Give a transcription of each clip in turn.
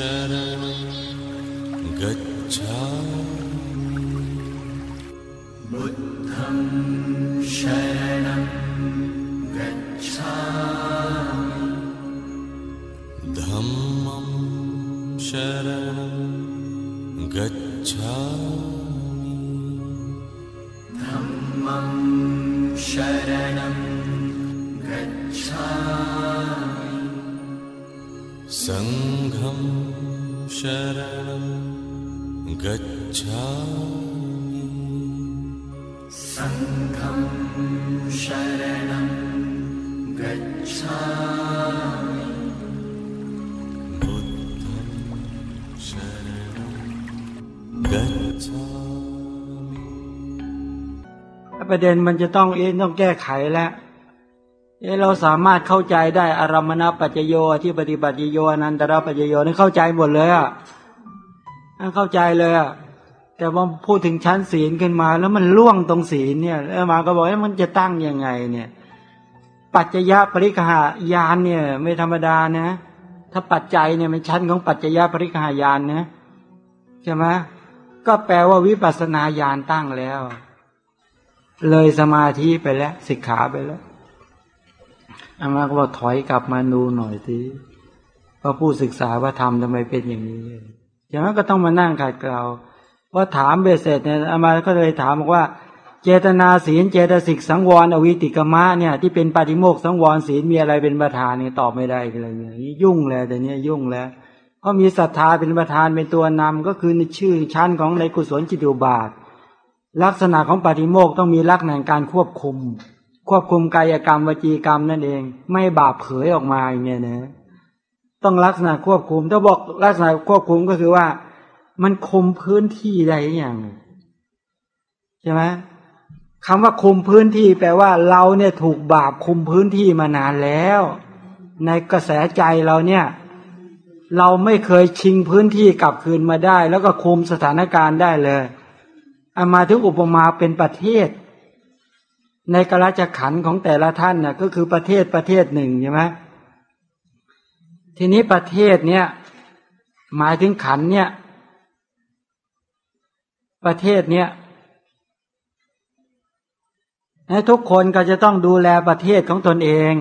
da da ประเด็นมันจะต้องเอ๊ะต้องแก้ไขแล้วเอ๊ะเราสามารถเข้าใจได้อารมณปัจโยที่ปฏิบัติโยอนันตระปัจโยนี่เข้าใจหมดเลยอะเข้าใจเลยอะแต่ว่าพูดถึงชั้นศีลขึ้นมา แล้วมันล่วงตรงศีลเนี่ยแล้วมาก็บอกว่ามันจะตั้งยังไงเนี่ย ปัจจยปริกหายานเนี่ย ไม่ธรรมดานะ ถ้าปัจจัยเนี่ยมันชั้นของปัจจยปริกหายานนะใช่ไหมก็แปลว่าวิปัสสนาญาณตั้งแล้ว เลยสมาธิไปแล้วสิกขาไปแล้วอามาก็บอกถอยกลับมาดูหน่อยทีว่าผู้ศึกษาว่าทำทำไมเป็นอย่างนี้ อย่างนั้นก็ต้องมานั่งขัดเกลาว่าถามเบสเสร็จเนี่ยอามาก็เลยถามบอกว่า เจตนาศีลเจตสิกสังวรอวิติกมะเนี่ย ที่เป็นปฏิโมกข์สังวรศีลมีอะไรเป็นประธานเนี่ยตอบไม่ได้เลยเนี่ยยุ่งแล้วแต่เนี้ยยุ่งแล้วเพราะมีศรัทธาเป็นประธานเป็นตัวนำก็คือในชื่อชั้นของในกุศลจิตุบาท ลักษณะของปฏิโมกต้องมีลักษณะการควบคุม ควบคุมกายกรรมวจีกรรมนั่นเอง ไม่บาปเผยออกมาอย่างเงี้ยนะต้องลักษณะควบคุม ถ้าบอกลักษณะควบคุมก็คือว่า มันคุมพื้นที่ใดอย่างใช่ไหมคำว่าคุมพื้นที่ แปลว่าเราเนี่ยถูกบาปคุมพื้นที่มานานแล้ว ในกระแสใจเราเนี่ย เราไม่เคยชิงพื้นที่กลับคืนมาได้ แล้วก็คุมสถานการณ์ได้เลย เอามาถึงอุปมาเป็นประเทศ ในกราชขันของแต่ละท่านน่ะก็คือประเทศประเทศหนึ่งใช่ไหมทีนี้ประเทศเนี้ยหมายถึงขันเนี่ย ประเทศเนี้ยทุกคนก็จะต้องดูแลประเทศของตนเอง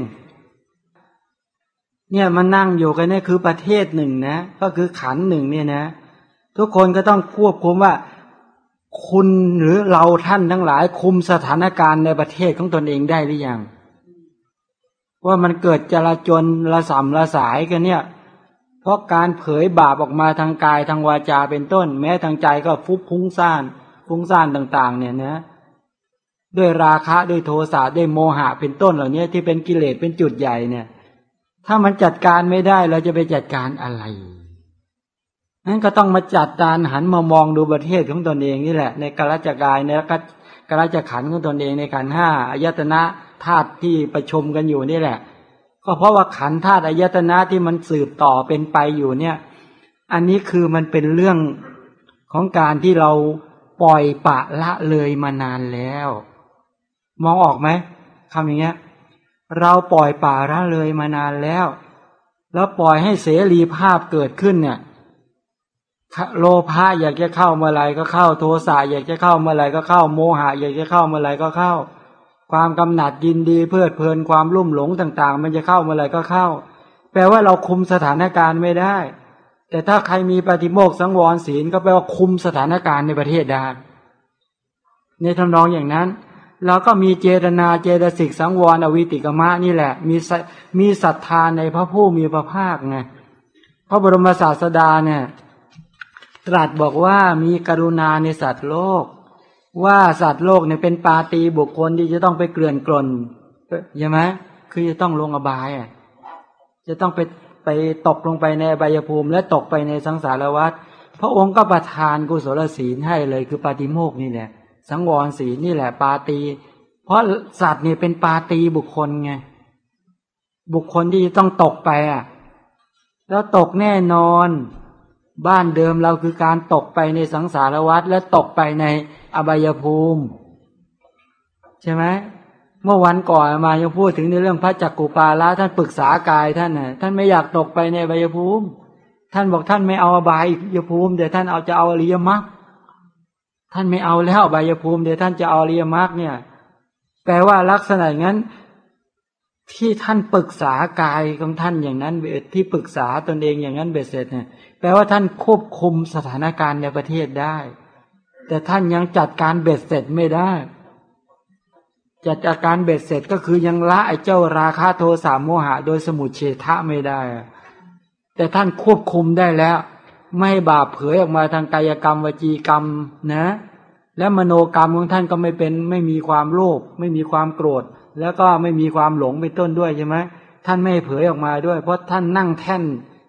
เนี่ยมันนั่งอยู่กันเนี่ยคือประเทศหนึ่งนะ ก็คือขันหนึ่งเนี่ยนะ ทุกคนก็ต้องควบคุมว่า คุณหรือเราท่านทั้งหลายคุมสถานการณ์ในประเทศของตนเองได้หรือยัง ว่ามันเกิดจราจนระสำระสายกันเนี่ย เพราะการเผยบาปออกมาทางกายทางวาจาเป็นต้น แม้ทางใจก็ฟุบพุ่งซ่านพุ่งซ่านต่าง ๆ เนี่ยนะด้วยราคะด้วยโทสะด้วยโมหะเป็นต้นเหล่านี้ที่เป็นกิเลสเป็นจุดใหญ่เนี่ย ถ้ามันจัดการไม่ได้เราจะไปจัดการอะไร นั้นก็ต้องมาจัดการหันมามองดูประเทศของตนเองนี่แหละ ในกราชกายในกราชขันของตนเองในขันห้าอายตนะธาตุที่ประชุมกันอยู่นี่แหละ ก็เพราะว่าขันธาตุอายตนะที่มันสืบต่อเป็นไปอยู่เนี่ย อันนี้คือมันเป็นเรื่องของการที่เราปล่อยปะละเลยมานานแล้ว มองออกไหมคำอย่างเงี้ย เราปล่อยป่าละเลยมานานแล้ว แล้วปล่อยให้เสรีภาพเกิดขึ้นเนี่ย โลภะอยากจะเข้าเมื่อไรก็เข้าโทสะอยากจะเข้าเมื่อไรก็เข้าโมหะอยากจะเข้าเมื่อไรก็เข้า ความกำหนัดยินดีเพลิดเพลินความรุ่มหลงต่าง ๆ มันจะเข้าเมื่อไรก็เข้า แปลว่าเราคุมสถานการณ์ไม่ได้ แต่ถ้าใครมีปฏิโมกสังวรศีลก็แปลว่าคุมสถานการณ์ในประเทศได้ในทำนองอย่างนั้นเราก็มีเจตนาเจตสิกสังวรอวิติกมะนี่แหละ มีมีศรัทธาในพระผู้มีพระภาคไงพระบรมศาสดาเนี่ย ตรัสบอกว่ามีกรุณาในสัตว์โลก ว่าสัตว์โลกเนี่ยเป็นปาตีบุคคลที่จะต้องไปเกลื่อนกลนใช่ไหมคือจะต้องลงอบายอะจะต้องไปไปตกลงไปในใบยภูมิ และตกไปในสังสารวัฏพระองค์ก็ประทานกุศลศีลให้เลยคือปาติโมกนี่แหละ สังวรศีลนี่แหละ ปาตี เพราะสัตว์เนี่ยเป็นปาตีบุคคลไงบุคคลที่จะต้องตกไปอะ แล้วตกแน่นอน บ้านเดิมเราคือการตกไปในสังสารวัฏและตกไปในอบายภูมิ ใช่ไหมเมื่อวันก่อนมายังพูดถึงในเรื่องพระจักกุปาละท่านปรึกษากายท่านน่ะท่านไม่อยากตกไปในอบายภูมิ ท่านบอกท่านไม่เอาอบายยภูมิเดี๋ยวท่านเอาจะเอาอริยมรรคท่านไม่เอาแล้วอบายภูมิเดี๋ยวท่านจะเอาอริยมรรคเนี่ย แปลว่าลักษณะงั้น ที่ท่านปรึกษากายของท่านอย่างนั้นที่ปรึกษาตนเองอย่างนั้นเบสเสร็จเนี่ย แปลว่าท่านควบคุมสถานการณ์ในประเทศได้ แต่ท่านยังจัดการเบ็ดเสร็จไม่ได้ จัดอาการเบ็ดเสร็จก็คือยังละไอ้เจ้าราคาโทสามโมหะ โดยสมุทเฉทะไม่ได้ แต่ท่านควบคุมได้แล้ว ไม่ให้บาปเผยออกมาทางกายกรรมวจีกรรมนะ และมโนกรรมของท่านก็ไม่เป็นไม่มีความโลภไม่มีความโกรธ แล้วก็ไม่มีความหลงเป็นต้นด้วยใช่ไหมท่านไม่เผยออกมาด้วย เพราะท่านนั่งแท่น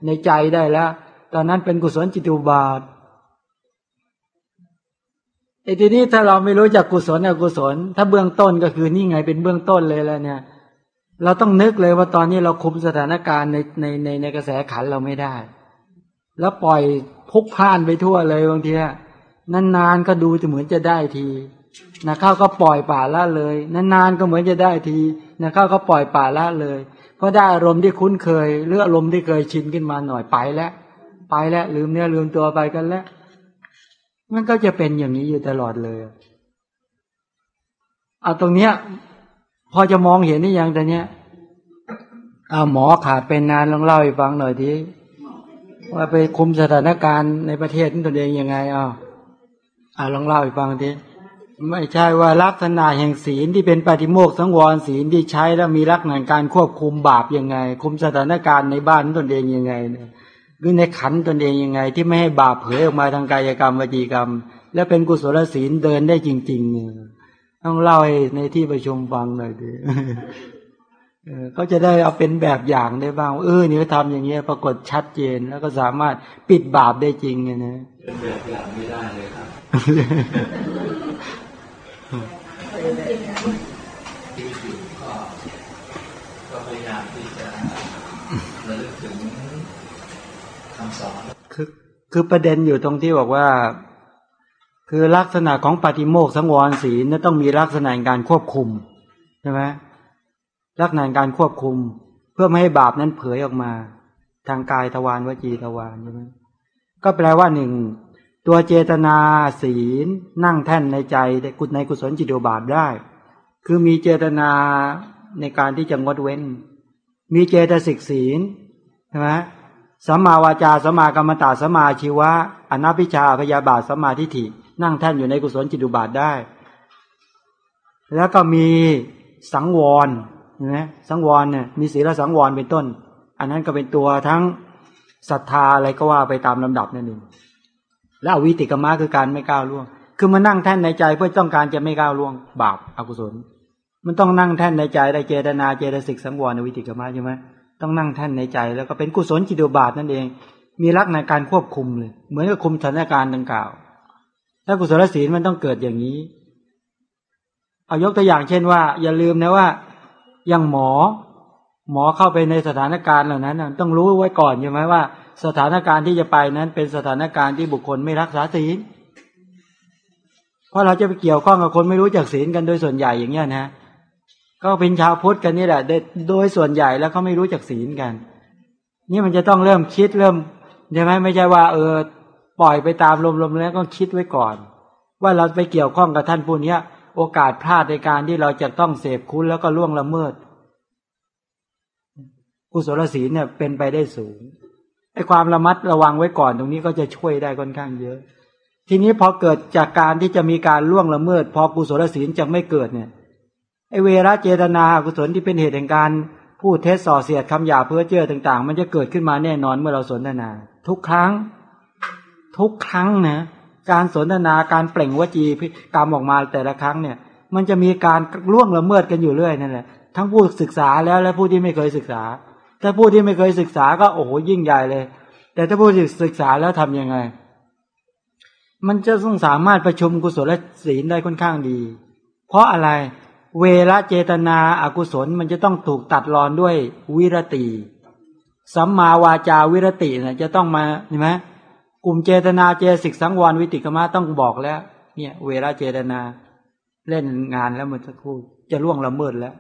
ในใจได้แล้ว ตอนนั้นเป็นกุศลจิตุบาทไอ้ทีนี้ถ้าเราไม่รู้จักกุศลอกุศล ถ้าเบื้องต้นก็คือนี่ไงเป็นเบื้องต้นเลยแล้วเนี่ย เราต้องนึกเลยว่าตอนนี้เราคุมสถานการณ์ในในในในกระแสขันเราไม่ได้ แล้วปล่อยพุกพ่านไปทั่วเลยบางทีนานๆก็ดูจะเหมือนจะได้ทีนะข้าก็ปล่อยป่าละเลยนานๆก็เหมือนจะได้ทีนะข้าก็ปล่อยป่าละเลยเพราะได้อารมณ์ที่คุ้นเคยหรืออารมณ์ที่เคยชินขึ้นมาหน่อยไปแล้ว ไปแล้วลืมเนื้อลืมตัวไปกันแล้วมันก็จะเป็นอย่างนี้อยู่ตลอดเลยเอาตรงเนี้ย พอจะมองเห็นนี่ยังแต่เนี้ยเอาหมอขาดเป็นนานลองเล่าให้ฟังหน่อยทีว่าไปคุมสถานการณ์ในประเทศนตัวเองยังไงอ่าอ่าลองเล่าให้ฟังทีไม่ใช่ว่าลักษณะแห่งศีลที่เป็นปฏิโมกข์สังวรศีลที่ใช้แล้วมีลักษณะการควบคุมบาปยังไง คุมสถานการณ์ในบ้านตนเองยังไงเนี่ย หรือในขันตนเองยังไง ที่ไม่ให้บาปเผยออกมาทางกายกรรมวจีกรรม และเป็นกุศลศีลเดินได้จริง ๆ เนี่ยต้องเล่าให้ในที่ประชุมฟังหน่อยดิเขาจะได้เอาเป็นแบบอย่างได้บ้าง เออนี่เขาทำอย่างเงี้ยปรากฏชัดเจน แล้วก็สามารถปิดบาปได้จริงไงนะเป็นแบบอย่างไม่ได้เลยครับชีวิตอยู่ก็ก็พยายามที่จะระลึกถึงคำ สอนคือคือประเด็นอยู่ตรงที่บอกว่า คือลักษณะของปฏิโมกข์สังวรศีลนั้นต้องมีลักษณะการควบคุมใช่ไหมลักษณะการควบคุม เพื่อไม่ให้บาปนั้นเผยออกมา ทางกายทวารวจีทวารใช่ไหมก็แปลว่าหนึ่งตัวเจตนาศีล นั่งแท่นในใจกุในกุศลจิตวบาทได้ คือมีเจตนาในการที่จะงดเว้น มีเจตสิกศีลใช่ไหม สัมมาวาจาสัมมากรรมตาสัมมาชีวะอนัพิชาพยาบาทสัมมาทิฏฐิ นั่งแท่นอยู่ในกุศลจิตุบาทได้ แล้วก็มีสังวรนไหมสังวรเนี่ยมีศีลสังวรเป็นต้น อันนั้นก็เป็นตัวทั้งศรัทธาอะไรก็ว่าไปตามลำดับนั่นเองแล้ววิติกรรมะคือการไม่ก้าวล่วง คือมานั่งแท่นในใจเพื่อต้องการจะไม่ก้าวล่วง บาปอกุศล มันต้องนั่งแท่นในใจได้เจตนาเจตสิกสังวรในวิติกรรมะใช่ไหม ต้องนั่งแท่นในใจ แล้วก็เป็นกุศลจิตวบาทนั่นเอง มีลักษณะการควบคุมเลย เหมือนกับคุมสถานการณ์ดังกล่าว ถ้ากุศลศีลมันต้องเกิดอย่างนี้ เอายกตัวอย่างเช่นว่า อย่าลืมนะว่าอย่างหมอ หมอเข้าไปในสถานการณ์เหล่านั้นต้องรู้ไว้ก่อนใช่ไหมว่า สถานการณ์ที่จะไปนั้นเป็นสถานการณ์ที่บุคคลไม่รักษาศีลเพราะเราจะไปเกี่ยวข้องกับคนไม่รู้จักศีลกันโดยส่วนใหญ่อย่างเงี้ยนะ ก็เป็นชาวพุทธกันนี่แหละโดยส่วนใหญ่แล้วเขาไม่รู้จักศีลกัน นี่มันจะต้องเริ่มคิดเริ่มใช่ไหมไม่ใช่ว่า เออ ปล่อยไปตามลมๆแล้วก็คิดไว้ก่อน ว่าเราไปเกี่ยวข้องกับท่านผู้นี้โอกาสพลาดในการที่เราจะต้องเสพคุณแล้วก็ล่วงละเมิดกุศลศีลเนี่ยเป็นไปได้สูงไอ้ความระมัดระวังไว้ก่อนตรงนี้ก็จะช่วยได้ค่อนข้างเยอะ ทีนี้พอเกิดจากการที่จะมีการล่วงละเมิด พอกุศลศีลจะไม่เกิดเนี่ย ไอเวรเจตนากุศลที่เป็นเหตุแห่งการพูดเท็จส่อเสียดคำหยาเพื่อเจือต่าง ๆ มันจะเกิดขึ้นมาแน่นอนเมื่อเราสนทนา ทุกครั้ง ทุกครั้งนะการสนทนาการเปล่งวจีกรรมออกมาแต่ละครั้งเนี่ย มันจะมีการล่วงละเมิดกันอยู่เรื่อยนั่นแหละทั้งผู้ศึกษาแล้วและผู้ที่ไม่เคยศึกษา ถ้าผู้ที่ไม่เคยศึกษาก็โอ้โหยิ่งใหญ่เลย แต่ถ้าผู้ศึกษาแล้วทํำยังไง มันจะต้องสามารถประชุมกุศลศีลได้ค่อนข้างดี เพราะอะไร เวรเจตนาอากุศลมันจะต้องถูกตัดรอนด้วยวิรติ สัมมาวาจาวิรตินะจะต้องมาเห็นไหมกลุ่มเจตนาเจสิกสังวรวิติกมะต้องบอกแล้ว เนี่ย เวลาเจตนา เล่นงานแล้วมันจะคู่จะล่วงละเมิดแล้ว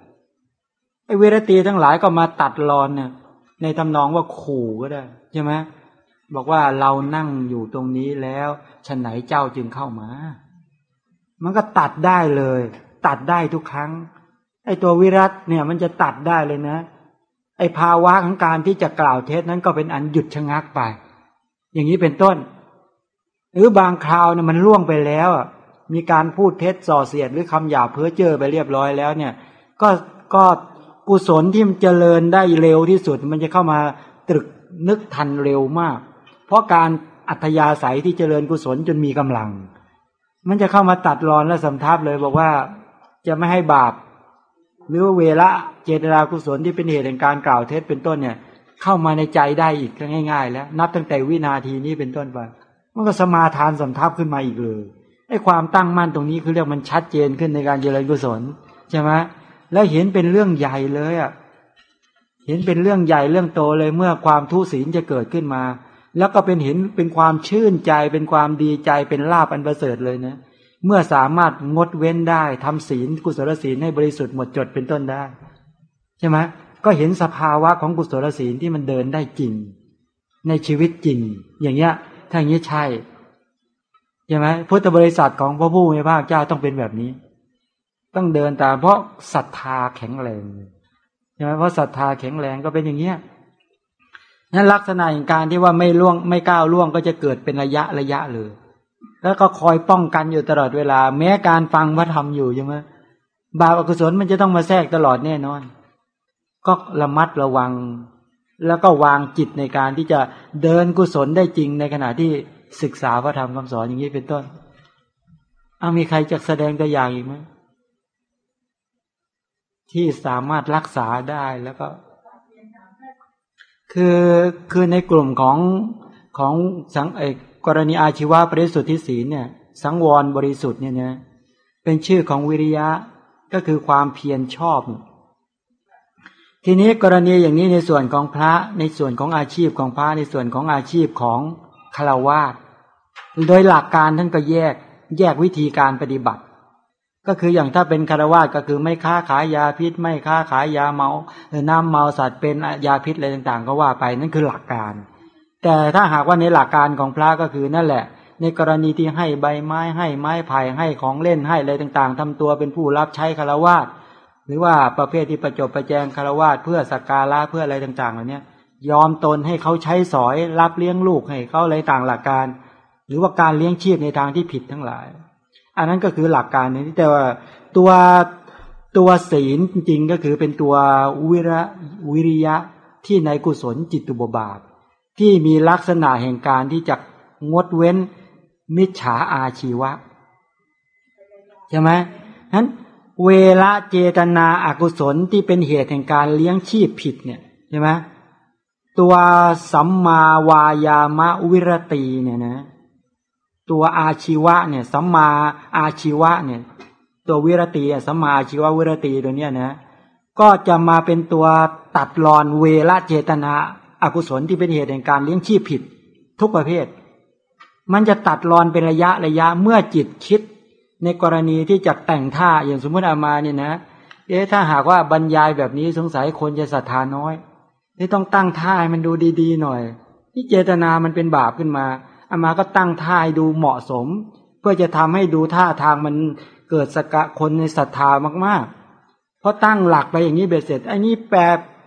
ไอ้เวรตีทั้งหลายก็มาตัดรอนเนี่ยในทำนองว่าขู่ก็ได้ใช่ไหมบอกว่าเรานั่งอยู่ตรงนี้แล้วฉันไหนเจ้าจึงเข้ามา มันก็ตัดได้เลย ตัดได้ทุกครั้ง ไอ้ตัววิรัตเนี่ยมันจะตัดได้เลยนะ ไอ้ภาวะของการที่จะกล่าวเทศนั้นก็เป็นอันหยุดชะงักไป อย่างนี้เป็นต้น หรือบางคราวเนี่ยมันล่วงไปแล้วมีการพูดเท็จส่อเสียดหรือคำหยาเพ้อเจ้อไปเรียบร้อยแล้วเนี่ย ก็ก็กุศลที่มันเจริญได้เร็วที่สุด มันจะเข้ามาตรึกนึกทันเร็วมาก เพราะการอัธยาศัยที่เจริญกุศลจนมีกำลัง มันจะเข้ามาตัดรอนและสำทับเลยบอกว่า จะไม่ให้บาป หรือว่าเวละเจตนากุศลที่เป็นเหตุแห่งการกล่าวเท็จเป็นต้นเนี่ย เข้ามาในใจได้อีกง่าย ๆ แล้ว นับตั้งแต่วินาทีนี้เป็นต้นไปมันก็สมาทานสำทับขึ้นมาอีกเลยไอ้ความตั้งมั่นตรงนี้คือเรียกมันชัดเจนขึ้นในการเจริญกุศลใช่ไหมแล้วเห็นเป็นเรื่องใหญ่เลยอะเห็นเป็นเรื่องใหญ่เรื่องโตเลยเมื่อความทุศีลจะเกิดขึ้นมา แล้วก็เป็นเห็นเป็นความชื่นใจเป็นความดีใจเป็นลาบอันประเสริฐเลยนะเเมื่อสามารถงดเว้นได้ทำศีลกุศลศีลให้บริสุทธิ์หมดจดเป็นต้นได้ใช่ไหมก็เห็นสภาวะของกุศลศีลที่มันเดินได้จริง ในชีวิตจริง อย่างเงี้ยถ้าอย่างนี้ใช่ใช่ไหมพุทธบริษัทของพระผู้มีพระเจ้าต้องเป็นแบบนี้ ต้องเดินตามเพราะศรัทธาแข็งแรงใช่ไหมเพราะศรัทธาแข็งแรงก็เป็นอย่างเงี้ยนั้นลักษณะอย่างการที่ว่าไม่ล่วงไม่ก้าวล่วงก็จะเกิดเป็นระยะระยะเลย แล้วก็คอยป้องกันอยู่ตลอดเวลา แม้การฟังพระธรรมอยู่ใช่ไหมบาปอกุศลมันจะต้องมาแทรกตลอดแน่นอน ก็ระมัดระวัง แล้วก็วางจิตในการที่จะเดินกุศลได้จริงในขณะที่ศึกษาพระธรรมคำสอนอย่างนี้เป็นต้นเอามีใครจะแสดงตัวอย่างอีกไหมที่สามารถรักษาได้แล้วก็ คือคือในกลุ่มของของสังเอก กรณีอาชีวะบริสุทธิศีลเนี่ย สังวรบริสุทธิ์เนี่ยนะเป็นชื่อของวิริยะก็คือความเพียรชอบ ทีนี้กรณีอย่างนี้ในส่วนของพระในส่วนของอาชีพของพระในส่วนของอาชีพของคาวาสโดยหลักการท่านก็แยกแยกวิธีการปฏิบัติ ก็คืออย่างถ้าเป็นคารวาสก็คือไม่ค้าขายยาพิษ ไม่ค้าขายยาเมาหรือน้ำเมาสัตว์เป็นยาพิษอะไรต่าง ๆ ก็ว่าไปนั่นคือหลักการ แต่ถ้าหากว่าในหลักการของพระก็คือนั่นแหละ ในกรณีที่ให้ใบไม้ให้ไม้ไผ่ให้ของเล่นให้อะไรต่างๆทำตัวเป็นผู้รับใช้คารวาสหรือว่าประเภทที่ประจบประแจงคารวาสเพื่อสักการะเพื่ออะไรต่างๆเหล่านี้ยอมตนให้เขาใช้สอยรับเลี้ยงลูกให้เขาอะไรต่างหลักการ หรือว่าการเลี้ยงชีพในทางที่ผิดทั้งหลาย อันนั้นก็คือหลักการนี้แต่ว่าตัวตัวศีลจริงก็คือเป็นตัววิระวิริยะที่ในกุศลจิตตุบบาท ที่มีลักษณะแห่งการที่จะงดเว้นมิจฉาอาชีวะใช่ไหมนั้นเวลาเจตนาอากุศลที่เป็นเหตุแห่งการเลี้ยงชีพผิดเนี่ยใช่ไหมตัวสัมมาวายามะวิรตีเนี่ยนะ ตัวอาชีวะเนี่ยสัมมาอาชีวะเนี่ย ตัววิรตีสัมมาอาชีวะวิรตีตัวเนี้ยนะ ก็จะมาเป็นตัวตัดรอนเวลาเจตนา อกุศลที่เป็นเหตุแห่งการเลี้ยงชีพผิด ทุกประเภท มันจะตัดรอนเป็นระยะระยะเมื่อจิตคิด ในกรณีที่จะแต่งท่าอย่างสมมติอามาเนี่ยนะเอ๊ะถ้าหากว่าบรรยายแบบนี้สงสัยคนจะศรัทธาน้อยนี่ต้องตั้งท่าให้มันดูดีๆหน่อย ที่เจตนามันเป็นบาปขึ้นมาอามาก็ตั้งท่าให้ดูเหมาะสม เพื่อจะทำให้ดูท่าทางมันเกิดสกะคนในศรัทธามากๆ เพราะตั้งหลักไปอย่างนี้เบ็ดเสร็จไอ้นี่แปล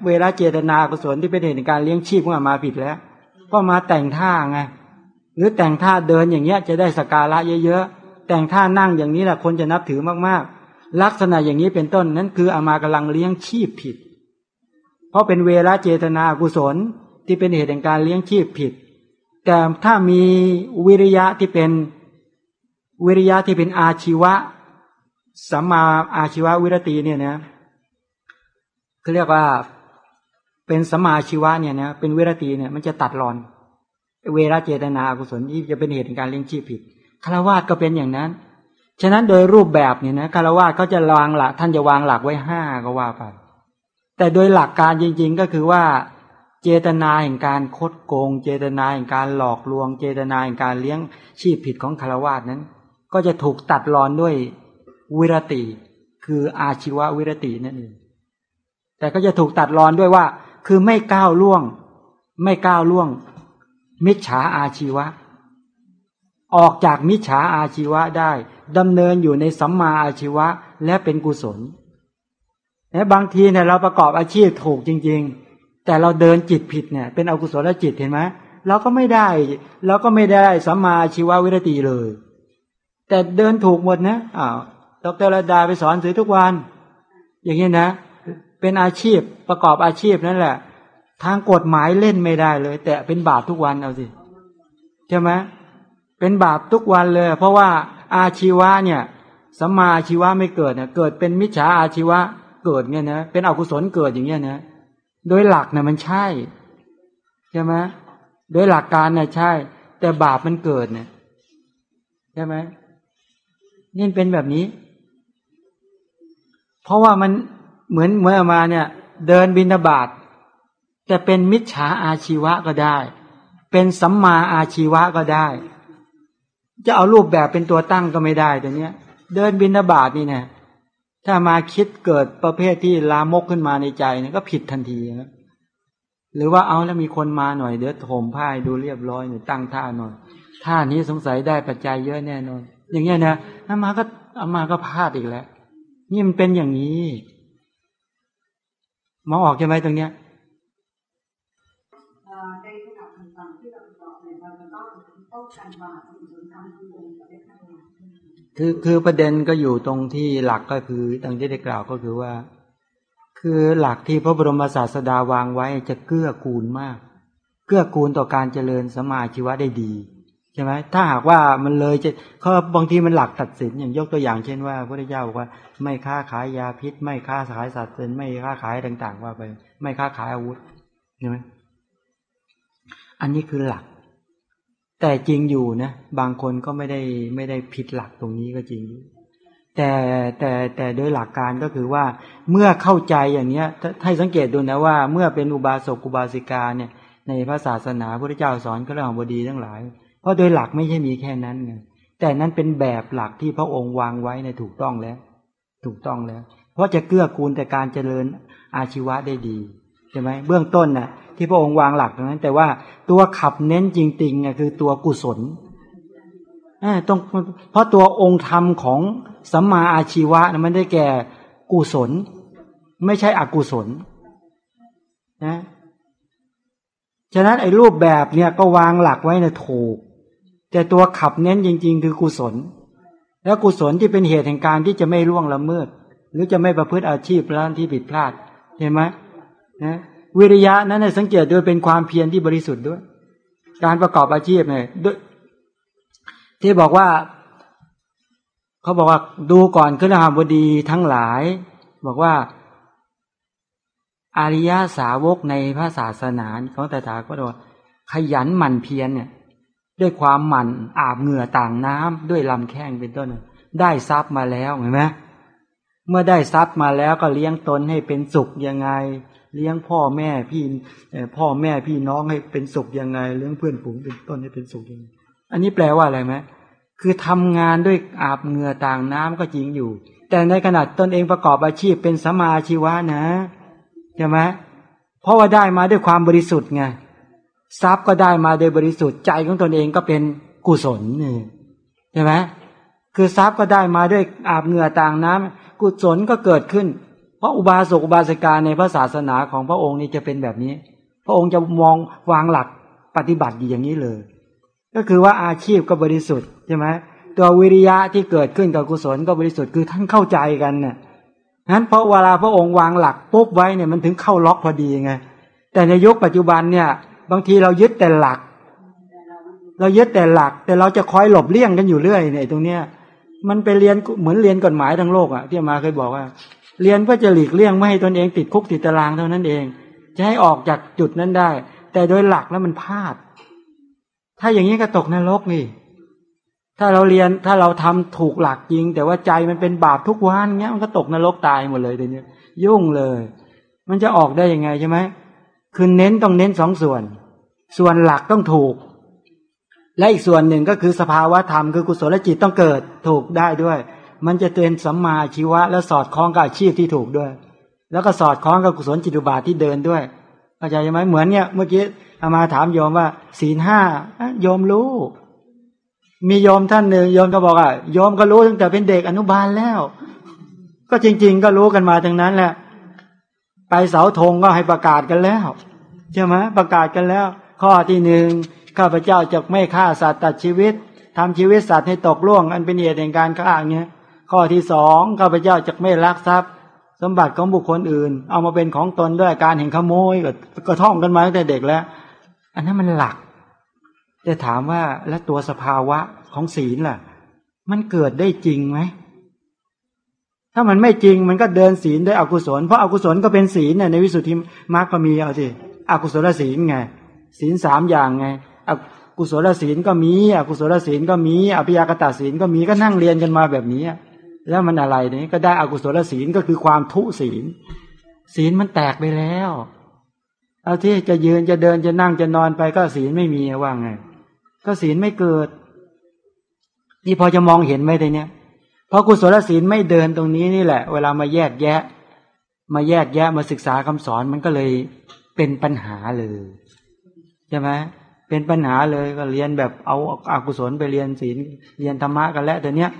เวลาเจตนากุศลที่เป็นเหตุในการเลี้ยงชีพของอามาผิดแล้วเพราะมาแต่งท่าไงหรือแต่งท่าเดินอย่างเงี้ยจะได้สการะเยอะๆแต่งท่านั่งอย่างนี้แหละคนจะนับถือมากๆ ลักษณะอย่างนี้เป็นต้นนั้นคืออามากำลังเลี้ยงชีพผิด เพราะเป็นเวลาเจตนากุศลที่เป็นเหตุแห่งการเลี้ยงชีพผิด แต่ถ้ามีวิริยะที่เป็นวิริยะที่เป็นอาชีวะสัมมาอาชีวะวิรตีเนี่ยนะเขาเรียกว่า เป็นสมาชีวะเนี่ยนะเป็นเวรตีเนี่ยมันจะตัดรอน เวลาเจตนาอกุศลที่จะเป็นเหตุแห่งการเลี้ยงชีพผิดคารวะก็เป็นอย่างนั้น ฉะนั้นโดยรูปแบบเนี่ยนะคารวะเขาจะวางหลัก ท่านจะวางหลักไว้ห้าก็ว่าไปแต่โดยหลักการจริง ๆ ก็คือว่า เจตนาแห่งการคดโกง เจตนาแห่งการหลอกลวง เจตนาแห่งการเลี้ยงชีพผิดของคารวาสนั้น ก็จะถูกตัดรอนด้วยวิรติ คืออาชีวะวิรตินั่นเองแต่ก็จะถูกตัดรอนด้วยว่า คือไม่ก้าวล่วง ไม่ก้าวล่วง มิจฉาอาชีวะ ออกจากมิจฉาอาชีวะได้ดำเนินอยู่ในสัมมาอาชีวะและเป็นกุศลและบางทีเนี่ยเราประกอบอาชีพถูกจริง ๆ แต่เราเดินจิตผิดเนี่ย เป็นอกุศลจิตเห็นไหมเราก็ไม่ได้เราก็ไม่ได้สัมมาอาชีวะวิรติเลย แต่เดินถูกหมดนะอ้าวดรระดาไปสอนสือทุกวัน อย่างนี้นะ เป็นอาชีพประกอบอาชีพนั่นแหละ ทางกฎหมายเล่นไม่ได้เลย แต่เป็นบาปทุกวันเอาสิใช่ไหมเป็นบาปทุกวันเลย เพราะว่าอาชีวะเนี่ยสัมมาอาชีวะไม่เกิดเนี่ยเกิดเป็นมิจฉาอาชีวะเกิดเงี้ยนะเป็นอกุศลเกิดอย่างเงี้ยนะโดยหลักเนี่ยมันใช่ใช่ไหมโดยหลักการเนี่ยใช่ แต่บาปมันเกิดเนี่ยใช่ไหมนี่เป็นแบบนี้ เพราะว่ามัน เหมือนเมื่อมาเนี่ย เดินบินาบาตแต่เป็นมิจฉาอาชีวะก็ได้ เป็นสัมมาอาชีวะก็ได้ จะเอารูปแบบเป็นตัวตั้งก็ไม่ได้แต่เนี้ย เดินบินาบาตนี่เนี่ยถ้ามาคิดเกิดประเภทที่ลามกขึ้นมาในใจเนี่ยก็ผิดทันทีนะหรือว่าเอาแล้วมีคนมาหน่อยเดี๋ยวโถมผ้าดูเรียบร้อยหน่อยตั้งท่าหน่อยท่านี้สงสัยได้ปัจจัยเยอะแน่นอน อย่างเงี้ยนะอามาก็อามาก็พลาดอีกแล้ว นี่มันเป็นอย่างนี้ มองออกใช่ไหมตรงเนี้ยในขณะต่างๆที่เราตอบเนี่ยเราจะต้องป้องกันบาปสิ่งสำคัญคือองค์ประเภททั้งหลายคือคือประเด็นก็อยู่ตรงที่หลักก็คือดังที่ได้กล่าวก็คือว่า คือหลักที่พระบรมศาสดาวางไว้จะเกื้อกูลมาก เกื้อกูลต่อการเจริญสมาชีวะได้ดี ใช่ไหมถ้าหากว่ามันเลยจะเขาบางทีมันหลักตัดสินอย่างยกตัวอย่างเช่นว่าพระพุทธเจ้าบอกว่า ไม่ค้าขายยาพิษ ไม่ค้าขายสัตว์เป็นไม่ค้าขายต่างๆ ว่าไป ไม่ค้าขายอาวุธใช่ไหมอันนี้คือหลัก แต่จริงอยู่นะบางคนก็ไม่ได้ไม่ได้ผิดหลักตรงนี้ก็จริงอยู่แต่แต่แต่โดยหลักการก็คือว่าเมื่อเข้าใจอย่างเนี้ยให้สังเกตดูนะว่า เมื่อเป็นอุบาสกอุบาสิกาเนี่ย ในพระศาสนาพระเจ้าสอนก็เรื่องบดีทั้งหลาย เพราะโดยหลักไม่ใช่มีแค่นั้นไงแต่นั้นเป็นแบบหลักที่พระองค์วางไว้ในถูกต้องแล้ว ถูกต้องแล้ว เพราะจะเกื้อกูลแต่การเจริญอาชีวะได้ดีใช่ไหมเบื้องต้นน่ะ ที่พระองค์วางหลักตรงนั้น แต่ว่าตัวขับเน้นจริงๆเนี่ยคือตัวกุศลต้องเพราะตัวองค์ธรรมของสัมมาอาชีวะนะมันได้แก่กุศล ไม่ใช่อกุศลนะฉะนั้นไอ้รูปแบบเนี่ยก็วางหลักไว้นะถูก แต่ตัวขับเน้นจริง ๆ คือกุศล แล้วกุศลที่เป็นเหตุแห่งการที่จะไม่ล่วงละเมิด หรือจะไม่ประพฤติอาชีพร้านที่ผิดพลาด เห็นไหมนะวิริยะนั้นสังเกตด้วยเป็นความเพียรที่บริสุทธิ์ด้วย การประกอบอาชีพเนี่ยด้วยที่บอกว่า เขาบอกว่าดูก่อนขึ้นหามบดีทั้งหลาย บอกว่าอาริยาสาวกในพระศาสนาของตถาก็บอกขยันหมั่นเพียรเนี่ย ด้วยความหมั่นอาบเหงื่อต่างน้ำด้วยลำแข้งเป็นต้น ได้ทรัพย์มาแล้วเห็นไหมเมื่อได้ทรัพย์มาแล้วก็เลี้ยงตนให้เป็นสุขยังไง เลี้ยงพ่อแม่พี่พ่อแม่พี่น้องให้เป็นสุขยังไง เลี้ยงเพื่อนฝูงเป็นต้นให้เป็นสุขยังไง อันนี้แปลว่าอะไรไหมคือทำงานด้วยอาบเหงื่อต่างน้ำก็จริงอยู่ แต่ในขณะตนเองประกอบอาชีพเป็นสมาชีวะนะใช่ไหมเพราะว่าได้มาด้วยความบริสุทธิ์ไง ทรัพย์ก็ได้มาโดยบริสุทธิ์ใจของตนเองก็เป็นกุศลนี่ใช่ไหมคือทรัพย์ก็ได้มาด้วยอาบเหงื่อต่างน้ำกุศลก็เกิดขึ้น เพราะอุบาสกอุบาสิกาในพระศาสนาของพระองค์นี่จะเป็นแบบนี้ พระองค์จะมองวางหลักปฏิบัติดีอย่างนี้เลย ก็คือว่าอาชีพก็บริสุทธิ์ใช่ไหมตัววิริยะที่เกิดขึ้นกับกุศลก็บริสุทธิ์คือท่านเข้าใจกันเนี่ยนั้นเพราะเวลาพระองค์วางหลักปุ๊บไว้เนี่ยมันถึงเข้าล็อกพอดีไงแต่ในยุคปัจจุบันเนี่ย บางทีเรายึดแต่หลัก เรายึดแต่หลัก แต่เราจะคอยหลบเลี่ยงกันอยู่เรื่อยเนี่ยตรงเนี้ย มันไปเรียนเหมือนเรียนกฎหมายทั้งโลกอะที่มาเคยบอกว่า เรียนเพื่อจะหลีกเลี่ยงไม่ให้ตนเองติดคุกติดตารางเท่านั้นเอง จะให้ออกจากจุดนั้นได้ แต่โดยหลักแล้วมันพลาด ถ้าอย่างนี้ก็ตกนรกนี่ ถ้าเราเรียนถ้าเราทำถูกหลักจริง แต่ว่าใจมันเป็นบาปทุกวันเงี้ยมันก็ตกนรกตายหมดเลยเดี๋ยวนี้ยุ่งเลย มันจะออกได้ยังไงใช่ไหมคือเน้นต้องเน้นสองส่วน ส่วนหลักต้องถูก และอีกส่วนหนึ่งก็คือสภาวะธรรมคือกุศลจิตต้องเกิดถูกได้ด้วย มันจะเตือนสัมมาชีวะ และสอดคล้องกับอาชีพที่ถูกด้วย แล้วก็สอดคล้องกับกุศลจิตุบาทที่เดินด้วยเข้าใจไหมเหมือนเนี่ยเมื่อกี้อามาถามโยมว่า ศีลห้าอะโยมรู้ มีโยมท่านหนึ่งโยมก็บอกอะโยมก็รู้ตั้งแต่เป็นเด็กอนุบาลแล้ว ก็จริง ๆ ก็รู้กันมาทั้งนั้นแหละ ไปเสาธงก็ให้ประกาศกันแล้วใช่ไหมประกาศกันแล้ว ข้อที่หนึ่งข้าพเจ้าจะไม่ฆ่าสัตว์ตัดชีวิตทำชีวิตสัตว์ให้ตกล่วง อันเป็นเหตุแห่งการฆ่าอย่างเงี้ยข้อที่สองข้าพเจ้าจะไม่ลักทรัพย์ สมบัติของบุคคลอื่น เอามาเป็นของตนด้วยการเห็นขโมยก็ก็ท่องกันมาตั้งแต่เด็กแล้ว อันนั้นมันหลักแต่ถามว่าแล้วตัวสภาวะของศีลล่ะ มันเกิดได้จริงไหมถ้ามันไม่จริงมันก็เดินศีลด้วยอกุศลเพราะอากุศลก็เป็นศีลเนี่ยในวิสุทธิมรรคก็มีเอาสิอกุศลศีลไง ศีลสามอย่างไงอกุศลศีลก็มีอกุศลศีลก็มีอภิยากตศีลก็มีก็นั่งเรียนกันมาแบบนี้แล้วมันอะไรเนี่ยก็ได้อกุศลศีลก็คือความทุศีล ศีลมันแตกไปแล้ว เอาที่จะยืนจะเดินจะนั่งจะนอนไปก็ศีลไม่มีว่างไง ก็ศีลไม่เกิด นี่พอจะมองเห็นไหมในเนี้ยเพราะกุศลศีลไม่เดินตรงนี้นี่แหละ เวลามาแยกแยะ มาแยกแยะมาศึกษาคำสอนมันก็เลยเป็นปัญหาเลย ใช่ไหมเป็นปัญหาเลยก็เรียนแบบเอาอากุศลไปเรียนศีลเรียนธรรมะกันแล้วแต่เนี้ย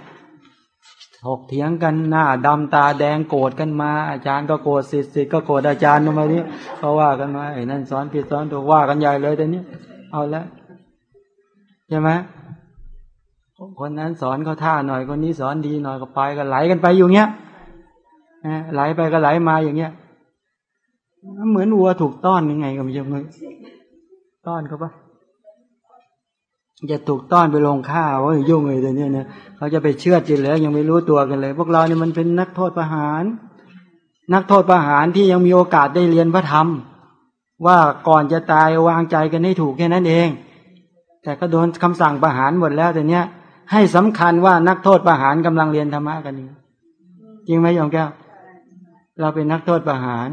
ถกเถียงกันหน้าดำตาแดงโกรธกันมา อาจารย์ก็โกรธศิษย์ศิษย์ก็โกรธอาจารย์ทำไมนี้เขาว่ากันมาไอ้นั่นสอนผิดสอนถูกว่ากันใหญ่เลยแต่เนี้ยเอาล้วใช่ไหมคนนั้นสอนเขาท่าหน่อยคนนี้สอนดีหน่อยก็ไปก็ไหลกันไปอยู่เงี้ยไหลไปก็ไหลมาอย่างเงี้ย เหมือนวัวถูกต้อนยังไงก็ไม่ใช่มือ ต้อนเขาปะจะถูกต้อนไปลงข้าวว่ายุ่งเลยแต่เนี้ยเนี่ยเขาจะไปเชื่อจิตแล้วยังไม่รู้ตัวกันเลย พวกเราเนี่ยมันเป็นนักโทษประหาร นักโทษประหารที่ยังมีโอกาสได้เรียนพระธรรม ว่าก่อนจะตายวางใจกันให้ถูกแค่นั้นเอง แต่ก็โดนคำสั่งประหารหมดแล้วแต่เนี้ย ให้สำคัญว่านักโทษประหารกำลังเรียนธรรมะกันอยู่จริงไหมโยมแก้ว เราเป็นนักโทษประหาร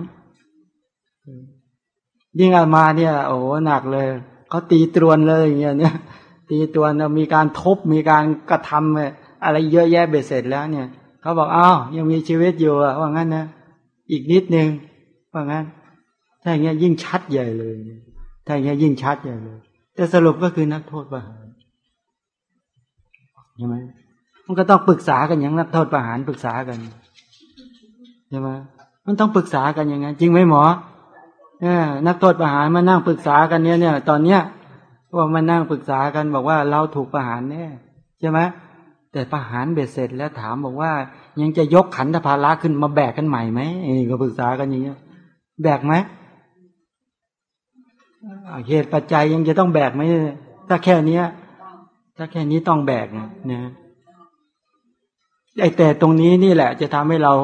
ยิ่งอามาเนี่ย โอ้หนักเลยเขาตีตรวนเลยอย่างเงี้ยเนี่ย ตีตรวนมีการทบมีการกระทำอะไรเยอะแยะเบ็ดเสร็จแล้วเนี่ยเขาบอกอ้าวยังมีชีวิตอยู่ว่างั้นนะอีกนิดนึงว่างั้นถ้าอย่างเงี้ยยิ่งชัดใหญ่เลยถ้าอย่างเงี้ยยิ่งชัดใหญ่เลย แต่สรุปก็คือนักโทษประหารใช่ไหมมันก็ต้องปรึกษากันอย่างนักโทษประหารปรึกษากันใช่ไหมมันต้องปรึกษากันอย่างนั้นจริงไหมหมอ นักโทษประหารมานั่งปรึกษากันเนี่ยเนี่ย ตอนเนี้ยว่ามานั่งปรึกษากันบอกว่าเราถูกประหารแน่ใช่ไหมแต่ประหารเบ็ดเสร็จแล้วถามบอกว่า ยังจะยกขันธภาระขึ้นมาแบกกันใหม่ไหมก็ปรึกษากันอย่างเงี้ย แบกไหมเหตุปัจจัยยังจะต้องแบกไหมถ้าแค่เนี้ย ถ้าแค่นี้ต้องแบกนะนะไอแต่ตรงนี้นี่แหละ จะทำให้เรา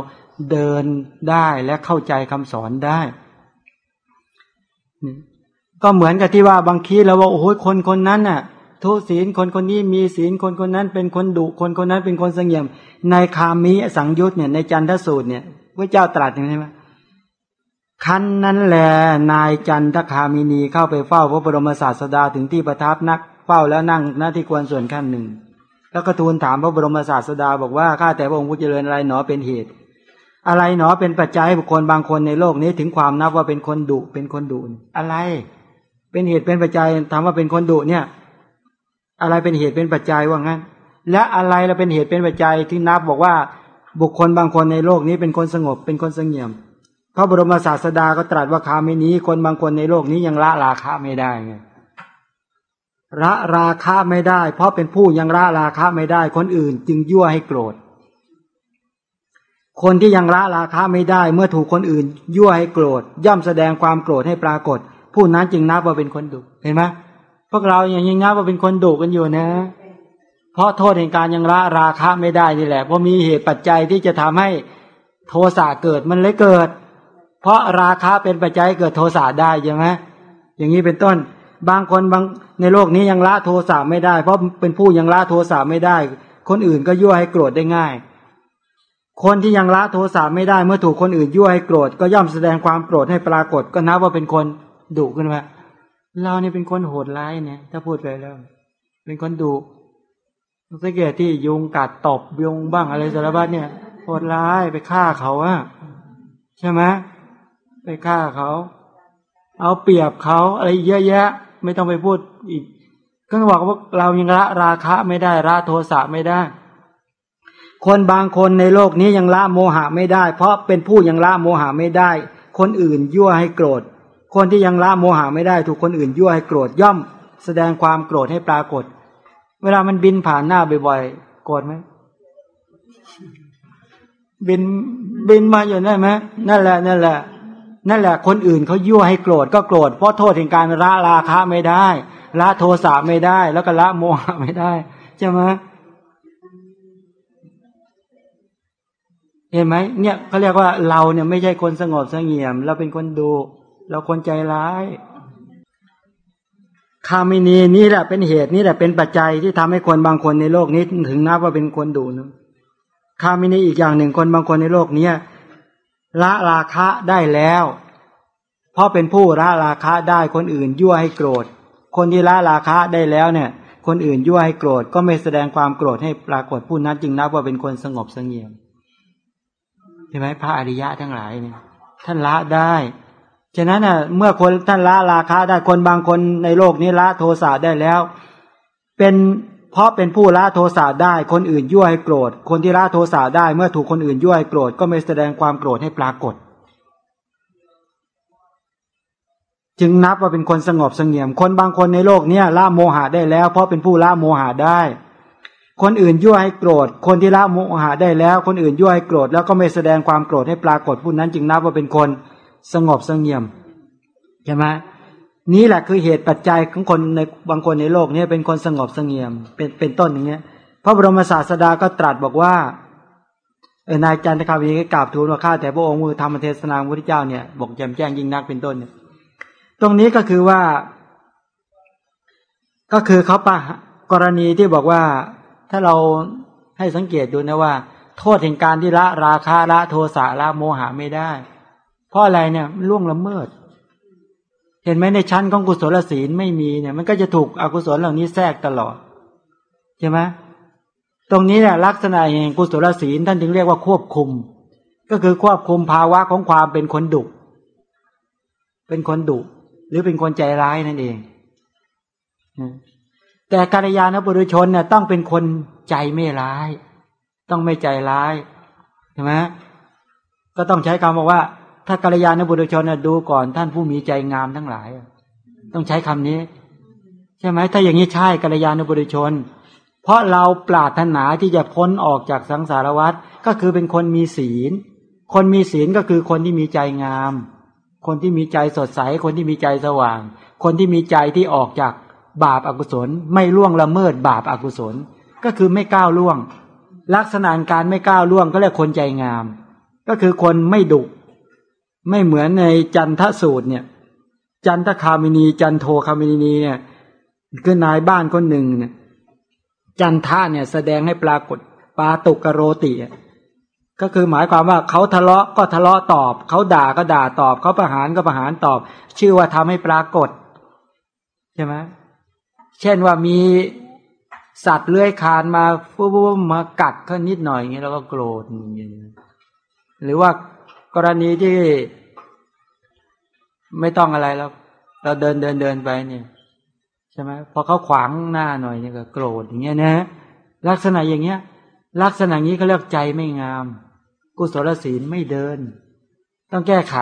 เดินได้และเข้าใจคำสอนได้ ก็เหมือนกับที่ว่าบางทีเราว่าโอ้โหคนคนนั้นน่ะ ทุศีลคนคนนี้มีศีลคนคนนั้นเป็นคนดุคนคนนั้นเป็นคนเสงี่ยม ในคามิสังยุตเนี่ยในจันทสูตรเนี่ยพระเจ้าตรัสอย่างนี้ไหมคันนั้นแหละนายจันทคามินีเข้าไปเฝ้าพระบรมศาสดาถึงที่ประทับนักเฝ้าแล้วนั่งหน้าที่ควรส่วนขั้นหนึ่ง แล้วก็ทูลถามพระบรมศาสดาบอกว่าข้าแต่พระองค์ผู้เจริญอะไรหนอเป็นเหตุ อะไรหนอเป็นปัจจัยบุคคลบางคนในโลกนี้ถึงความนับว่าเป็นคนดุเป็นคนดุอะไร เป็นเหตุเป็นปัจจัยถามว่าเป็นคนดุเนี่ย อะไรเป็นเหตุเป็นปัจจัยว่างั้น และอะไรเราเป็นเหตุเป็นปัจจัยที่นับบอกว่าบุคคลบางคนในโลกนี้เป็นคนสงบเป็นคนสงเงียมพระบรมศาสดาก็ตรัสว่าคาไม่นี้ คนบางคนในโลกนี้ยังละราคะไม่ได้ไงละราคะไม่ได้ เพราะเป็นผู้ยังละราคะไม่ได้ คนอื่นจึงยั่วให้โกรธ คนที่ยังละราคะไม่ได้ เมื่อถูกคนอื่น ยั่วให้โกรธ ย่อมแสดงความโกรธให้ปรากฏ ผู้นั้นจึงนับว่าเป็นคนดุเห็นไหมพวกเราอยังยังนับว่าเป็นคนดุกันอยู่นะ เพราะโทษแห่งการยังละราคะไม่ได้นี่แหละ เพราะมีเหตุปัจจัยที่จะทำให้โทสะเกิดมันเลยเกิด เพราะราคะเป็นปัจจัยเกิดโทสะได้ใช่ไหมอย่างนี้เป็นต้น บางคนบางในโลกนี้ยังละโทสะไม่ได้ เพราะเป็นผู้ยังละโทสะไม่ได้ คนอื่นก็ยั่วให้โกรธได้ง่าย คนที่ยังละโทสะไม่ได้เมื่อถูกคนอื่นยั่วให้โกรธก็ย่อมแสดงความโกรธให้ปรากฏก็นับว่าเป็นคนดุขึ้นมาเราเนี่ยเป็นคนโหดร้ายเนี่ย ถ้าพูดไปแล้ว เป็นคนดุสังเกตที่ยุงกัดตบยุงบ้างอะไรสารพัดเนี่ยโหดร้ายไปฆ่าเขาอะใช่ไหมไปฆ่าเขา เอาเปรียบเขาอะไรเยอะแยะ ไม่ต้องไปพูดอีก ก็บอกว่าเรายังละราคะไม่ได้ละโทสะไม่ได้ คนบางคนในโลกนี้ยังละโมหะไม่ได้ เพราะเป็นผู้ยังละโมหะไม่ได้ คนอื่นยั่วให้โกรธ คนที่ยังละโมหะไม่ได้ ถูกคนอื่นยั่วให้โกรธย่อม แสดงความโกรธให้ปรากฏ เวลามันบินผ่านหน้าบ่อยๆโกรธไหมบินบินมาอยู่นั่นไหมนั่นแหละนั่นแหละ นั่นแหละ คนอื่นเขายั่วให้โกรธก็โกรธเพราะโทษแห่งการละราคะไม่ได้ละโทสะไม่ได้ แล้วก็ละโมหะไม่ได้ใช่ไหม เห็นไหมเนี่ยเขาเรียกว่าเราเนี่ยไม่ใช่คนสงบเสงี่ยม เราเป็นคนดู เราคนใจร้ายคามินีนี่แหละเป็นเหตุนี่แหละเป็นปัจจัยที่ทำให้คนบางคนในโลกนี้ถึงนับว่าเป็นคนดูนะคามินีอีกอย่างหนึ่งคนบางคนในโลกเนี้ยละราคะได้แล้ว เพราะเป็นผู้ละราคะได้คนอื่นยั่วให้โกรธ คนที่ละราคะได้แล้วเนี่ย คนอื่นยั่วให้โกรธก็ไม่แสดงความโกรธให้ปรากฏผู้นั้นจึงนับว่าเป็นคนสงบเสงี่ยม ช่ไหมพระอริยะทั้งหลายเนี่ยท่านละได้ฉะนั้นน่ะเมื่อคนท่านละราคะได้คนบางคนในโลกนี้ละโทสะได้แล้ว เป็นเพราะเป็นผู้ละโทสะได้ คนอื่นยั่วให้โกรธ คนที่ละโทสะได้เมื่อถูกคนอื่นยั่วให้โกรธก็ไม่แสดงความโกรธให้ปรากฏ จึงนับว่าเป็นคนสงบเสงี่ยม คนบางคนในโลกเนี้ยละโมหะได้แล้ว เพราะเป็นผู้ละโมหะได้ คนอื่นยั่วให้โกรธ คนที่ละโมหะได้แล้ว คนอื่นยั่วให้โกรธแล้วก็ไม่แสดงความโกรธให้ปรากฏผู้นั้นจึงนับว่าเป็นคนสงบสงเียมใช่ไหมนี่แหละคือเหตุปัจจัยของคนในบางคนในโลกนี้เป็นคนสงบสงเียม เป็นเป็นต้นอย่างเงี้ยพระบรมศาสดาก็ตรัสบอกว่าเออนายจันทคาวีก็กราบทูลว่าข้าแต่พระองค์มือธรรมเทศนาพระพุทธเจ้าเนี่ยบอกแจ่มแจ้งยิ่งนักเป็นต้นเนี่ยตรงนี้ก็คือว่า ก็คือเขาปะกรณีที่บอกว่า ถ้าเราให้สังเกตดูนะว่า โทษแห่งการที่ละราคาละโทสะละโมหะไม่ได้ เพราะอะไรเนี่ยล่วงละเมิด เห็นไหมในชั้นของกุศลศีลไม่มีเนี่ย มันก็จะถูกอกุศลเหล่านี้แทรกตลอดใช่ไหมตรงนี้เนี่ยลักษณะแห่งกุศลศีลท่านจึงเรียกว่าควบคุม ก็คือควบคุมภาวะของความเป็นคนดุเป็นคนดุหรือเป็นคนใจร้ายนั่นเอง แต่กัลยาณบุรุชนเนี่ยต้องเป็นคนใจไม่ร้าย ต้องไม่ใจร้ายใช่ไหมก็ต้องใช้คำบอกว่า ถ้ากัลยาณบุรุชนดูก่อนท่านผู้มีใจงามทั้งหลาย ต้องใช้คำนี้ ใช่ไหมถ้าอย่างนี้ใช่กัลยาณบุรุชน เพราะเราปรารถนาที่จะพ้นออกจากสังสารวัฏก็คือเป็นคนมีศีล คนมีศีลก็คือคนที่มีใจงาม คนที่มีใจสดใส คนที่มีใจสว่าง คนที่มีใจที่ออกจาก บาปอากุศล ไม่ล่วงละเมิดบาปอากุศล ก็คือไม่ก้าวล่วง ลักษณะการไม่ก้าวล่วงก็เรียกคนใจงาม ก็คือคนไม่ดุไม่เหมือนในจันทสูตรเนี่ย จันทคามินี จันโทคามินีเนี่ยคือนายบ้านคนหนึ่งเนี่ยจันทะเนี่ยแสดงให้ปรากฏปาตุกโรติก็คือหมายความว่าเขาทะเลาะก็ทะเลาะตอบ เขาด่าก็ด่าตอบ เขาประหารก็ประหารตอบ ชื่อว่าทำให้ปรากฏ ใช่ไหม เช่นว่ามีสัตว์เลื้อยคานมาปุ๊บมากัดเขานิดหน่อยอย่างนี้เราก็โกรธอย่างนี้หรือว่ากรณีที่ไม่ต้องอะไรแล้ว เราเดินเดินเดินไปเนี่ยใช่ไหมพอเขาขวางหน้าหน่อยเนี่ยก็โกรธอย่างเงี้ยนะ ลักษณะอย่างเงี้ย ลักษณะนี้เขาเรียกใจไม่งาม กุศลศีลไม่เดิน ต้องแก้ไข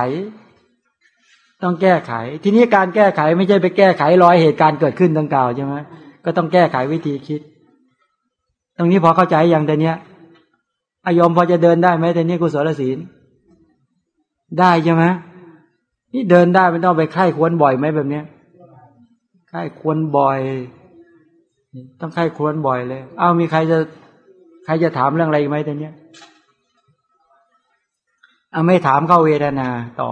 ต้องแก้ไข ทีนี้การแก้ไขไม่ใช่ไปแก้ไขร้อยเหตุการณ์เกิดขึ้นดังกล่าวใช่ไหมก็ต้องแก้ไขวิธีคิด ตรงนี้พอเข้าใจอย่างแต่เนี้ยอายมพอจะเดินได้ไหมแต่นี้กุศลศีลได้ใช่ไหมนี่เดินได้ไม่ต้องไปไข้ควรบ่อยไหมแบบเนี้ยไข้ควรบ่อย ต้องไข้ควรบ่อยเลย เอามีใครจะใครจะถามเรื่องอะไรไหมตอนเนี้ยเอาไม่ถามเข้าเวทนาต่อ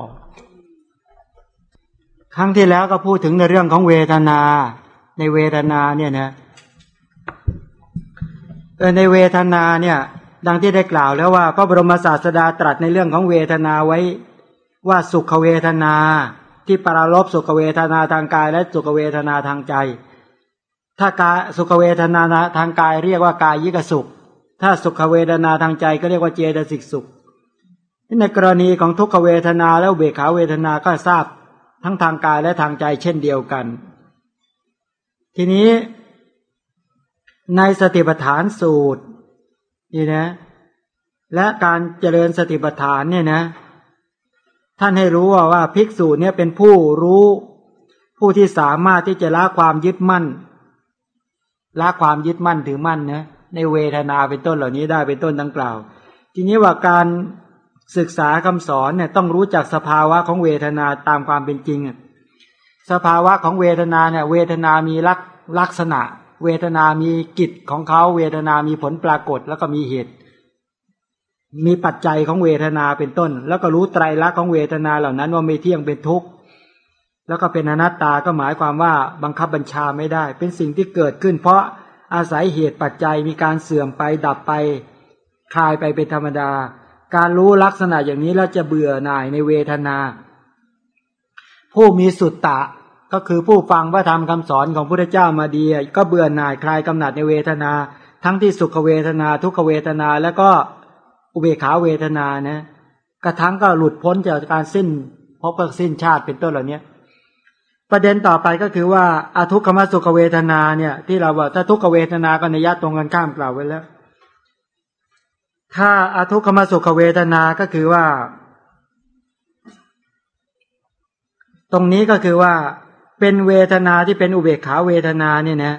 ครั้งที่แล้วก็พูดถึงในเรื่องของเวทนา ในเวทนาเนี่ยนะในเวทนาเนี่ย ดังที่ได้กล่าวแล้วว่า พระบรมศาสดาตรัสในเรื่องของเวทนาไว้ว่าสุขเวทนา ที่ปรารบสุขเวทนาทางกาย และสุขเวทนาทางใจ ถ้ากายสุขเวทนาทางกายเรียกว่ากายยิกสุข ถ้าสุขเวทนาทางใจก็เรียกว่าเจตสิกสุขในกรณีของทุกขเวทนาแล้วเบขาเวทนาก็ทราบ ทั้งทางกายและทางใจเช่นเดียวกัน ทีนี้ในสติปัฏฐานสูตรนี่นะ และการเจริญสติปัฏฐานเนี่ยนะ ท่านให้รู้ว่าว่าภิกษุเนี่ยเป็นผู้รู้ผู้ที่สามารถที่จะละความยึดมั่นละความยึดมั่นถือมั่นนะในเวทนาเป็นต้นเหล่านี้ได้เป็นต้นดังกล่าว ทีนี้ว่าการ ศึกษาคำสอนเนี่ยต้องรู้จักสภาวะของเวทนาตามความเป็นจริงอะสภาวะของเวทนาเนี่ยเวทนามีลักลักษณะ เวทนามีกิจของเขาเวทนามีผลปรากฏแล้วก็มีเหตุ มีปัจจัยของเวทนาเป็นต้น แล้วก็รู้ไตรลักษณ์ของเวทนาเหล่านั้นว่าไม่เที่ยงเป็นทุกข์แล้วก็เป็นอนัตตาก็หมายความว่าบังคับบัญชาไม่ได้ เป็นสิ่งที่เกิดขึ้น เพราะอาศัยเหตุปัจจัยมีการเสื่อมไปดับไปคลายไปเป็นธรรมดา การรู้ลักษณะอย่างนี้แล้วจะเบื่อหน่ายในเวทนา ผู้มีสุตตะก็คือผู้ฟังพระธรรมคำสอนของพระพุทธเจ้ามาดีก็เบื่อหน่ายคลายกำหนัดในเวทนา ทั้งที่สุขเวทนา ทุกขเวทนาแล้วก็อุเบกขาเวทนานะกระทั่งก็หลุดพ้นจากการสิ้นพบกับสิ้นชาติเป็นต้นเหล่านี้ประเด็นต่อไปก็คือว่าอาทุกขมสุขเวทนาเนี่ย ที่เราบอกถ้าทุกขเวทนาก็ในยะตรงกันข้ามกล่าวไว้แล้ว ถ้าอาทุกขมสุขเวทนาก็คือว่า ตรงนี้ก็คือว่า เป็นเวทนาที่เป็นอุเบกขาเวทนาเนี่ยนะ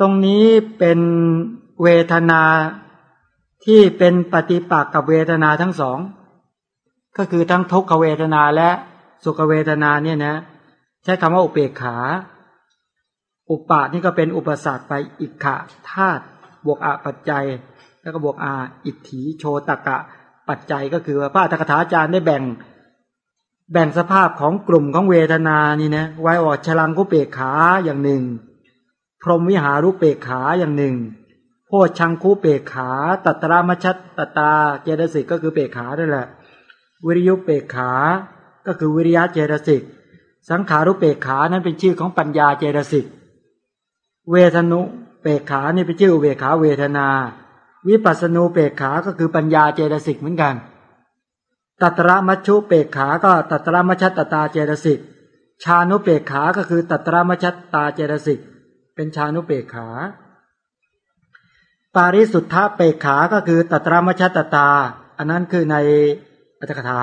ตรงนี้เป็นเวทนาที่เป็นปฏิปักษ์กับเวทนาทั้งสอง ก็คือทั้งทุกขเวทนาและสุขเวทนาเนี่ยนะ ใช้คำว่าอุเบกขา อุปานี่ก็เป็นอุปสรรคไปอิกขะธาตุบวกอปัจจัย แล้วก็บวกอาอิทธิโชตกะ ปัจจัยก็คือพระอัตถกถาจารย์ได้แบ่ง แบ่งสภาพของกลุ่มของเวทนานี่นะไว้ออดฉลังกุเปกขาอย่างหนึ่ง พรหมวิหารุเปกขาอย่างหนึ่งโพชชังคูเปกขา ตัตระมชัตตตาเจตสิกก็คือเปกขาด้วยแหละ วิริยุเปกขา ก็คือวิริยะเจตสิกสังขารุเปกขานั้นเป็นชื่อของปัญญาเจตสิก เวทนุเปกขานี่เป็นชื่ออเบกขาเวทนา วิปัสสนูเปกขาก็คือปัญญาเจตสิกเหมือนกัน ตัตระมัชชุเปกขาก็ตัตระมัชชตตาเจตสิก ชานุเปกขาก็คือตัตระมัชชตตาเจตสิก เป็นชานุเปกขา ปาริสุทธะเปกขาก็คือตัตระมัชชตตา อันนั้นคือในอัตถกถา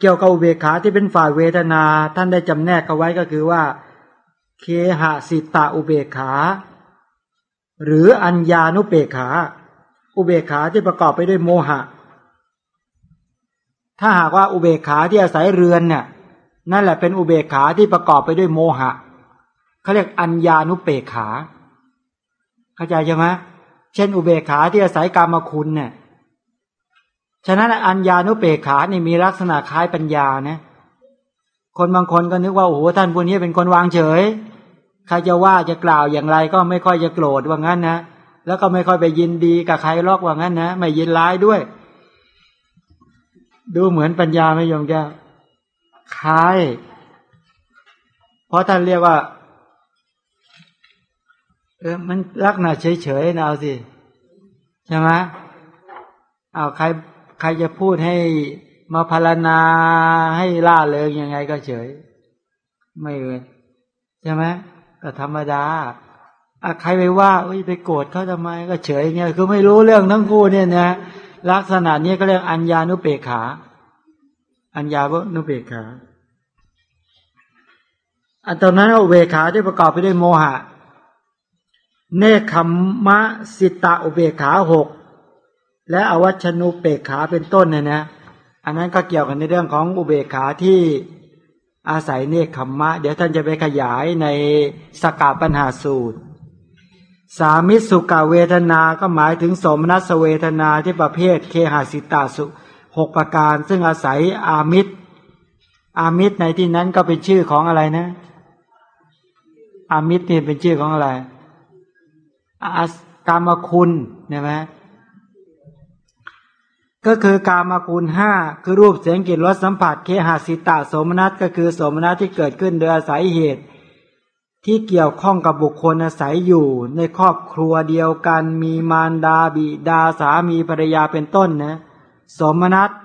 เกี่ยวกับอุเบกขาที่เป็นฝ่ายเวทนาท่านได้จำแนกเอาไว้ก็คือว่า เคหะสิตาอุเบกขา หรืออัญญานุเปกขา อุเบกขาที่ประกอบไปด้วยโมหะ ถ้าหากว่าอุเบกขาที่อาศัยเรือนเนี่ยนั่นแหละเป็นอุเบกขาที่ประกอบไปด้วยโมหะเขาเรียกอัญญานุเปกขา เข้าใจใช่ไหมเช่น อุเบกขาที่อาศัยกรรมคุณเนี่ยฉะนั้นอัญญานุเปกขานี่มีลักษณะคล้ายปัญญานะ คนบางคนก็นึกว่าโอ้โหท่านผู้นี้เป็นคนวางเฉย ใครจะว่าจะกล่าวอย่างไรก็ไม่ค่อยจะโกรธว่างั้นนะ แล้วก็ไม่ค่อยไปยินดีกับใครลอกว่างั้นนะไม่ยินร้ายด้วย ดูเหมือนปัญญาไม่ยอมแก้วคล้าย เพราะท่านเรียกว่า เออมันลักษณะเฉยๆนะเอาสิใช่ไหมเอาใครใครจะพูดให้มาพารณาให้ล่าเริงยังไงก็เฉย ไม่เลยใช่ไหม ก็ธรรมดาอะใครไปว่าไปโกรธเขาทำไมก็เฉยเงี้ยคือไม่รู้เรื่องทั้งคู่เนี่ยนะลักษณะนี้ก็เรียกอัญญานุเปกขา อัญญานุเปกขาอันตอนนั้นอุเบกขาที่ประกอบไปด้วยโมหะ เนคขมมะสิตาอุเบกขาหกและอวัชนุเปกขาเป็นต้นเนี่ยนะ อันนั้นก็เกี่ยวกันในเรื่องของอุเบกขาที่ อาศัยเนคขมมะ เดี๋ยวท่านจะไปขยายในสกาปัญหาสูตร สามิสุกาเวทนาก็หมายถึงสมนัสเวทนาที่ประเภทเคหาสิตาสุหกประการ ซึ่งอาศัยอามิตร อามิตรในที่นั้นก็เป็นชื่อของอะไรนะ อามิตรนี่เป็นชื่อของอะไร อากามคุณใช่ไหม ก็คือกามาคุณห้าคือรูปเสียงกลิ่นรสสัมผัสเคหาสิตาสมนัตก็คือสมนัตที่เกิดขึ้นโดยอาศัยเหตุ ที่เกี่ยวข้องกับบุคคลอาศัยอยู่ ในครอบครัวเดียวกัน มีมารดาบิดาสามีภรรยาเป็นต้นนะสมนัตก็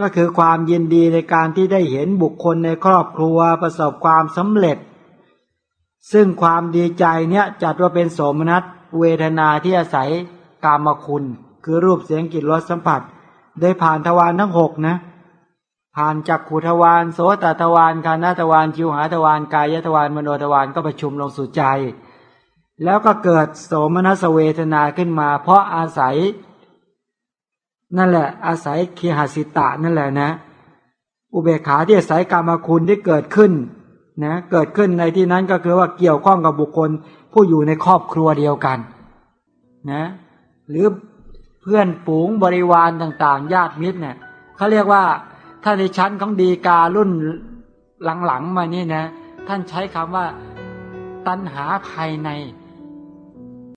ก็คือความยินดีในการที่ได้เห็นบุคคลในครอบครัวประสบความสำเร็จ ซึ่งความดีใจเนี่ยจัดว่าเป็นโสมนัสเวทนาที่อาศัยกามคุณ คือรูปเสียงกลิ่นรสสัมผัส ได้ผ่านทวารทั้งหกนะ ผ่านจักขุทวารโสตทวารคานาทวารจิวหาทวารกายทวารมโนทวารก็ประชุมลงสู่ใจ แล้วก็เกิดโสมนัสเวทนาขึ้นมา เพราะอาศัย นั่นแหละ อาศัยคีหสิตะนั่นแหละนะ อุเบกขาที่อาศัยกรรมคุณที่เกิดขึ้นนะเกิดขึ้นในที่นั้นก็คือว่าเกี่ยวข้องกับบุคคลผู้อยู่ในครอบครัวเดียวกัน นะ หรือ เพื่อนปูงบริวารต่างๆ ญาติมิตรเนี่ยเขาเรียกว่าถ้าในชั้นของดีการุ่นหลังๆมานี่นะ ท่านใช้คำว่า ตัณหาภายใน